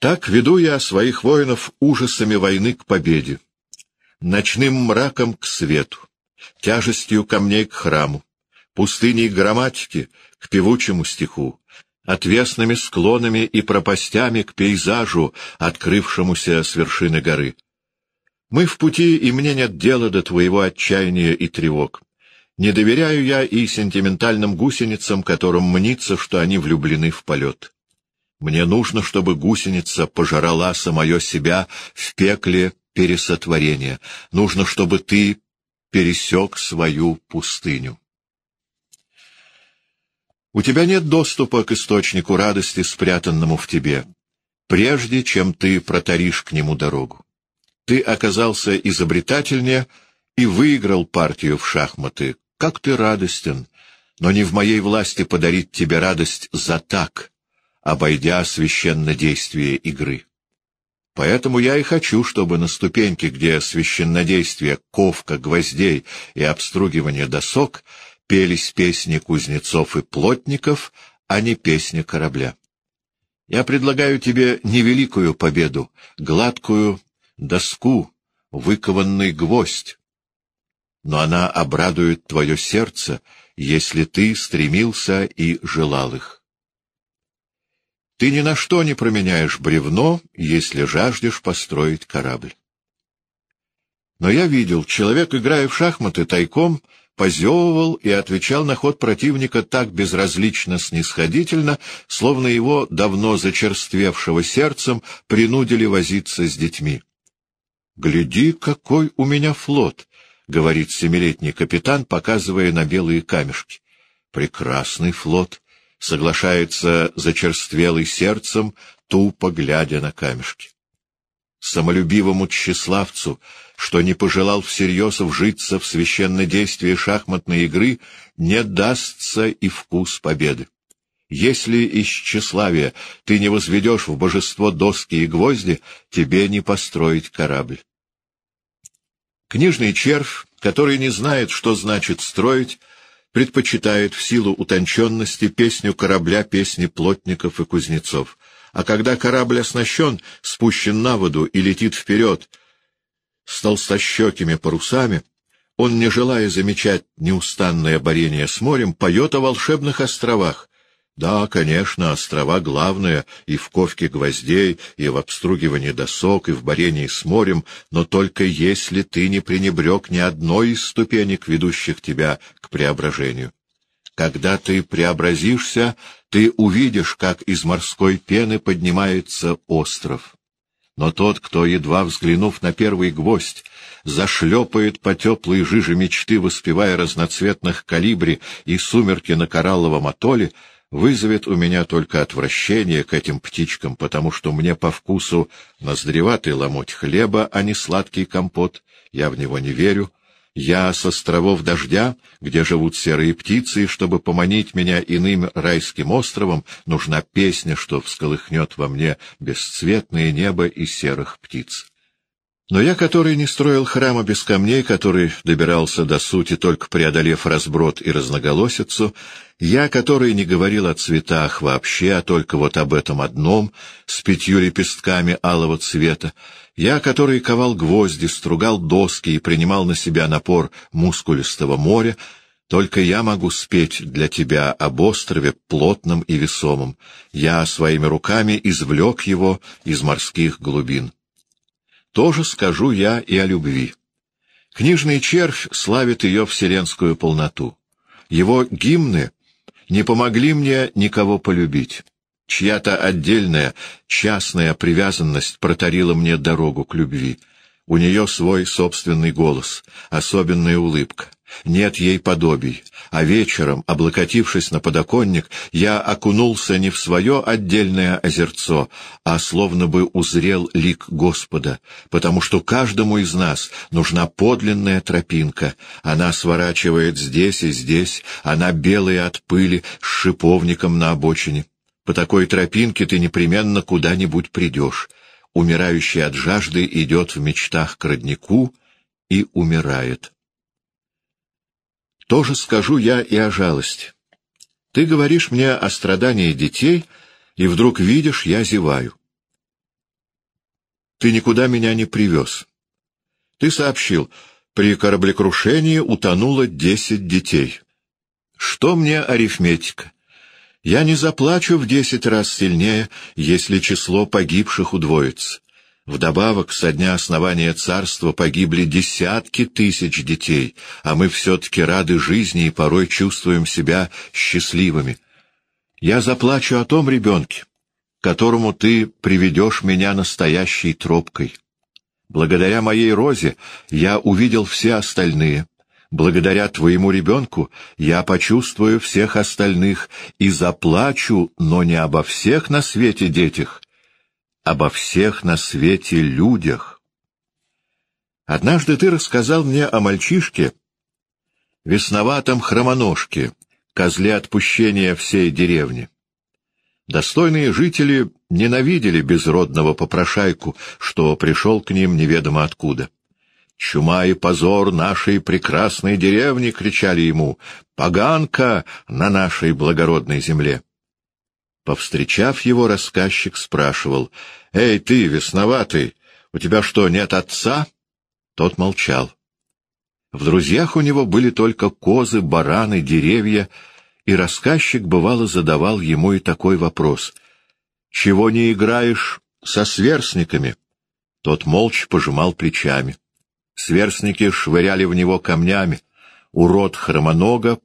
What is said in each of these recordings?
Так веду я своих воинов ужасами войны к победе, ночным мраком к свету, тяжестью камней к храму, пустыней грамматики к певучему стиху, отвесными склонами и пропастями к пейзажу, открывшемуся с вершины горы. Мы в пути, и мне нет дела до твоего отчаяния и тревог. Не доверяю я и сентиментальным гусеницам, которым мнится, что они влюблены в полет. Мне нужно, чтобы гусеница пожрала самое себя в пекле пересотворения. Нужно, чтобы ты пересек свою пустыню. У тебя нет доступа к источнику радости, спрятанному в тебе, прежде чем ты протаришь к нему дорогу. Ты оказался изобретательнее и выиграл партию в шахматы. Как ты радостен! Но не в моей власти подарить тебе радость за так, обойдя священнодействие игры. Поэтому я и хочу, чтобы на ступеньке, где священнодействие, ковка гвоздей и обстругивание досок, пелись песни кузнецов и плотников, а не песни корабля. Я предлагаю тебе невеликую победу, гладкую доску, выкованный гвоздь. Но она обрадует твое сердце, если ты стремился и желал их. Ты ни на что не променяешь бревно, если жаждешь построить корабль. Но я видел, человек, играя в шахматы, тайком позевывал и отвечал на ход противника так безразлично снисходительно, словно его, давно зачерствевшего сердцем, принудили возиться с детьми. — Гляди, какой у меня флот! — говорит семилетний капитан, показывая на белые камешки. — Прекрасный флот! Соглашается зачерствелый сердцем, тупо глядя на камешки. Самолюбивому тщеславцу, что не пожелал всерьез вжиться в священное действие шахматной игры, не дастся и вкус победы. Если из тщеславия ты не возведешь в божество доски и гвозди, тебе не построить корабль. Книжный червь, который не знает, что значит строить, предпочитает в силу утонченности песню корабля песни плотников и кузнецов. А когда корабль оснащен, спущен на воду и летит вперед с толстощекими парусами, он, не желая замечать неустанное борение с морем, поет о волшебных островах, да, конечно, острова главные и в ковке гвоздей, и в обстругивании досок, и в борении с морем, но только если ты не пренебрег ни одной из ступенек, ведущих тебя к преображению. Когда ты преобразишься, ты увидишь, как из морской пены поднимается остров. Но тот, кто, едва взглянув на первый гвоздь, зашлепает по теплой жиже мечты, воспевая разноцветных калибри и сумерки на коралловом атолле, вызовет у меня только отвращение к этим птичкам, потому что мне по вкусу ноздреватый ломоть хлеба, а не сладкий компот. Я в него не верю. Я с островов дождя, где живут серые птицы, и чтобы поманить меня иным райским островом, нужна песня, что всколыхнет во мне бесцветное небо и серых птиц. Но я, который не строил храма без камней, который добирался до сути, только преодолев разброд и разноголосицу, я, который не говорил о цветах вообще, а только вот об этом одном, с пятью лепестками алого цвета, я, который ковал гвозди, стругал доски и принимал на себя напор мускулистого моря, только я могу спеть для тебя об острове плотном и весомом. Я своими руками извлек его из морских глубин. Тоже скажу я и о любви. Книжный червь славит ее вселенскую полноту. Его гимны не помогли мне никого полюбить. Чья-то отдельная, частная привязанность протарила мне дорогу к любви. У нее свой собственный голос, особенная улыбка. Нет ей подобий, а вечером, облокотившись на подоконник, я окунулся не в свое отдельное озерцо, а словно бы узрел лик Господа, потому что каждому из нас нужна подлинная тропинка. Она сворачивает здесь и здесь, она белая от пыли, с шиповником на обочине. По такой тропинке ты непременно куда-нибудь придешь. Умирающий от жажды идет в мечтах к роднику и умирает. То же скажу я и о жалости. Ты говоришь мне о страдании детей, и вдруг видишь, я зеваю. ты никуда меня не привез. Ты сообщил, при кораблекрушении утонуло десять детей. Что мне арифметика? Я не заплачу в десять раз сильнее, если число погибших удвоится. Вдобавок, со дня основания царства погибли десятки тысяч детей, а мы все-таки рады жизни и порой чувствуем себя счастливыми. Я заплачу о том ребенке, которому ты приведешь меня настоящей тропкой. Благодаря моей розе я увидел все остальные. Благодаря твоему ребенку я почувствую всех остальных и заплачу, но не обо всех на свете детях, обо всех на свете людях. Однажды ты рассказал мне о мальчишке, весноватом хромоножке, козле отпущения всей деревни. Достойные жители ненавидели безродного попрошайку, что пришел к ним неведомо откуда. «Чума и позор нашей прекрасной деревни!» — кричали ему. «Поганка на нашей благородной земле!» Повстречав его, рассказчик спрашивал, «Эй, ты, весноватый, у тебя что, нет отца?» Тот молчал. В друзьях у него были только козы, бараны, деревья, и рассказчик, бывало, задавал ему и такой вопрос. «Чего не играешь со сверстниками?» Тот молча пожимал плечами. Сверстники швыряли в него камнями. Урод хромонога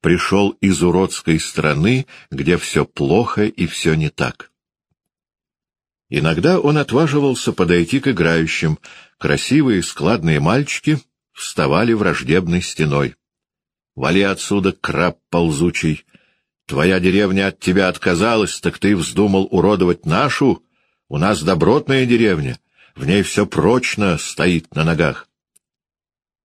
пришел из уродской страны, где все плохо и все не так. Иногда он отваживался подойти к играющим. Красивые складные мальчики вставали враждебной стеной. «Вали отсюда, краб ползучий! Твоя деревня от тебя отказалась, так ты вздумал уродовать нашу? У нас добротная деревня, в ней все прочно стоит на ногах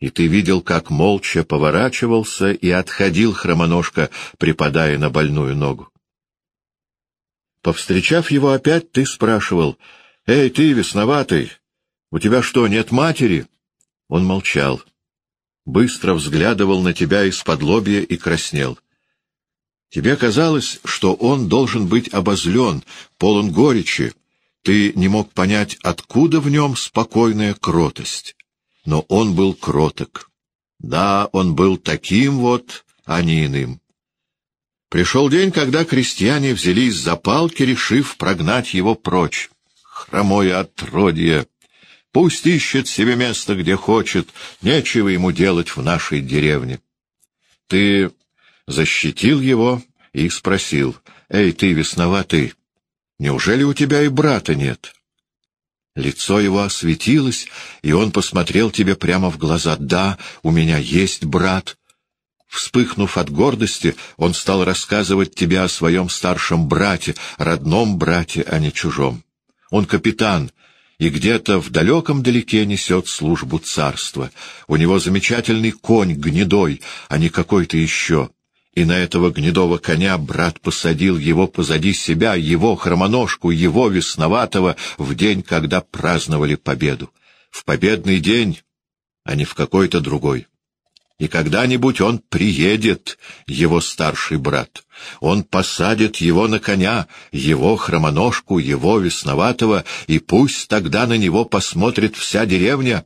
и ты видел, как молча поворачивался и отходил хромоножка, припадая на больную ногу. Повстречав его опять, ты спрашивал, «Эй, ты, весноватый, у тебя что, нет матери?» Он молчал, быстро взглядывал на тебя из-под лобья и краснел. Тебе казалось, что он должен быть обозлен, полон горечи. Ты не мог понять, откуда в нем спокойная кротость но он был кроток. Да, он был таким вот, а не иным. Пришел день, когда крестьяне взялись за палки, решив прогнать его прочь. Хромое отродье! Пусть ищет себе место, где хочет, нечего ему делать в нашей деревне. Ты защитил его и спросил, «Эй, ты, весноватый, неужели у тебя и брата нет?» Лицо его осветилось, и он посмотрел тебе прямо в глаза. «Да, у меня есть брат». Вспыхнув от гордости, он стал рассказывать тебе о своем старшем брате, родном брате, а не чужом. Он капитан, и где-то в далеком далеке несет службу царства. У него замечательный конь, гнедой, а не какой-то еще и на этого гнедого коня брат посадил его позади себя, его хромоножку, его весноватого, в день, когда праздновали победу. В победный день, а не в какой-то другой. И когда-нибудь он приедет, его старший брат. Он посадит его на коня, его хромоножку, его весноватого, и пусть тогда на него посмотрит вся деревня.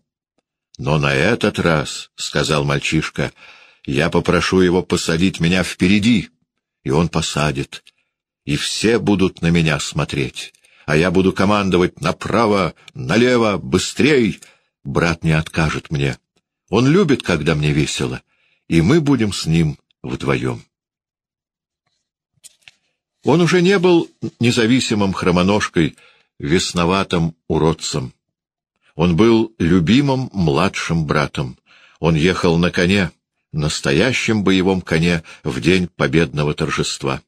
Но на этот раз, — сказал мальчишка, — я попрошу его посадить меня впереди, и он посадит. И все будут на меня смотреть, а я буду командовать направо, налево, быстрей. Брат не откажет мне. Он любит, когда мне весело, и мы будем с ним вдвоем. Он уже не был независимым хромоножкой, весноватым уродцем. Он был любимым младшим братом. Он ехал на коне, настоящем боевом коне в день победного торжества.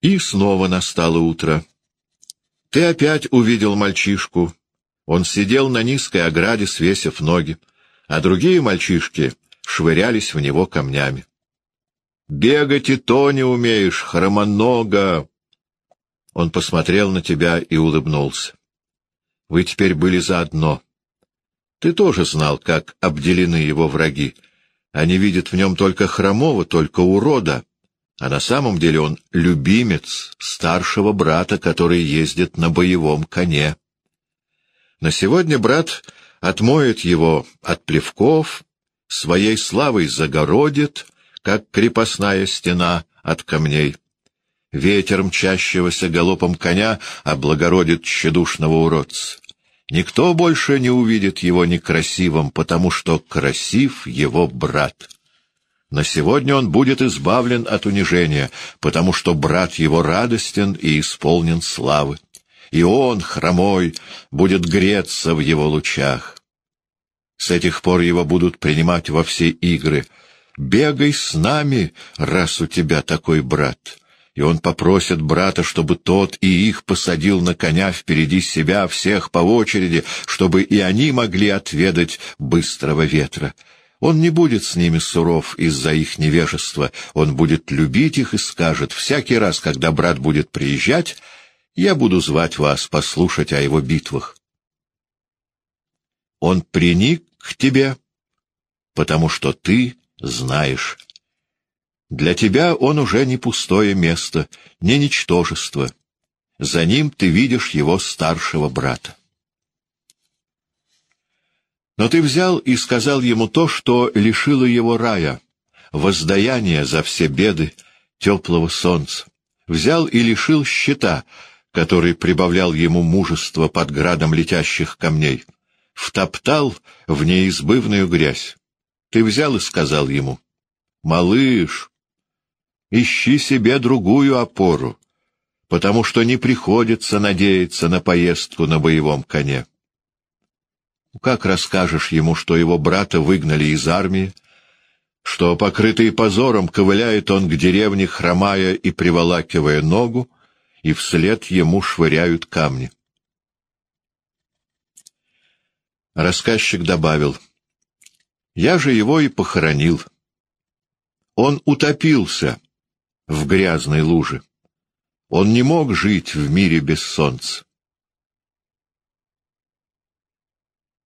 И снова настало утро. Ты опять увидел мальчишку. Он сидел на низкой ограде, свесив ноги, а другие мальчишки швырялись в него камнями. «Бегать и то не умеешь, хромонога!» Он посмотрел на тебя и улыбнулся. «Вы теперь были заодно». Ты тоже знал, как обделены его враги. Они видят в нем только хромого, только урода, а на самом деле он любимец старшего брата, который ездит на боевом коне. На сегодня брат отмоет его от плевков, своей славой загородит, как крепостная стена от камней. Ветер мчащегося галопом коня облагородит тщедушного уродца. Никто больше не увидит его некрасивым, потому что красив его брат. На сегодня он будет избавлен от унижения, потому что брат его радостен и исполнен славы. И он, хромой, будет греться в его лучах. С этих пор его будут принимать во все игры. «Бегай с нами, раз у тебя такой брат!» И он попросит брата, чтобы тот и их посадил на коня впереди себя, всех по очереди, чтобы и они могли отведать быстрого ветра. Он не будет с ними суров из-за их невежества, он будет любить их и скажет, всякий раз, когда брат будет приезжать, я буду звать вас послушать о его битвах. Он приник к тебе, потому что ты знаешь. Для тебя он уже не пустое место, не ничтожество. За ним ты видишь его старшего брата. Но ты взял и сказал ему то, что лишило его рая, воздаяние за все беды, теплого солнца. Взял и лишил щита, который прибавлял ему мужество под градом летящих камней. Втоптал в неизбывную грязь. Ты взял и сказал ему, «Малыш, ищи себе другую опору, потому что не приходится надеяться на поездку на боевом коне. Как расскажешь ему, что его брата выгнали из армии, что, покрытый позором, ковыляет он к деревне, хромая и приволакивая ногу, и вслед ему швыряют камни? Рассказчик добавил, «Я же его и похоронил. Он утопился» в грязной луже. Он не мог жить в мире без солнца.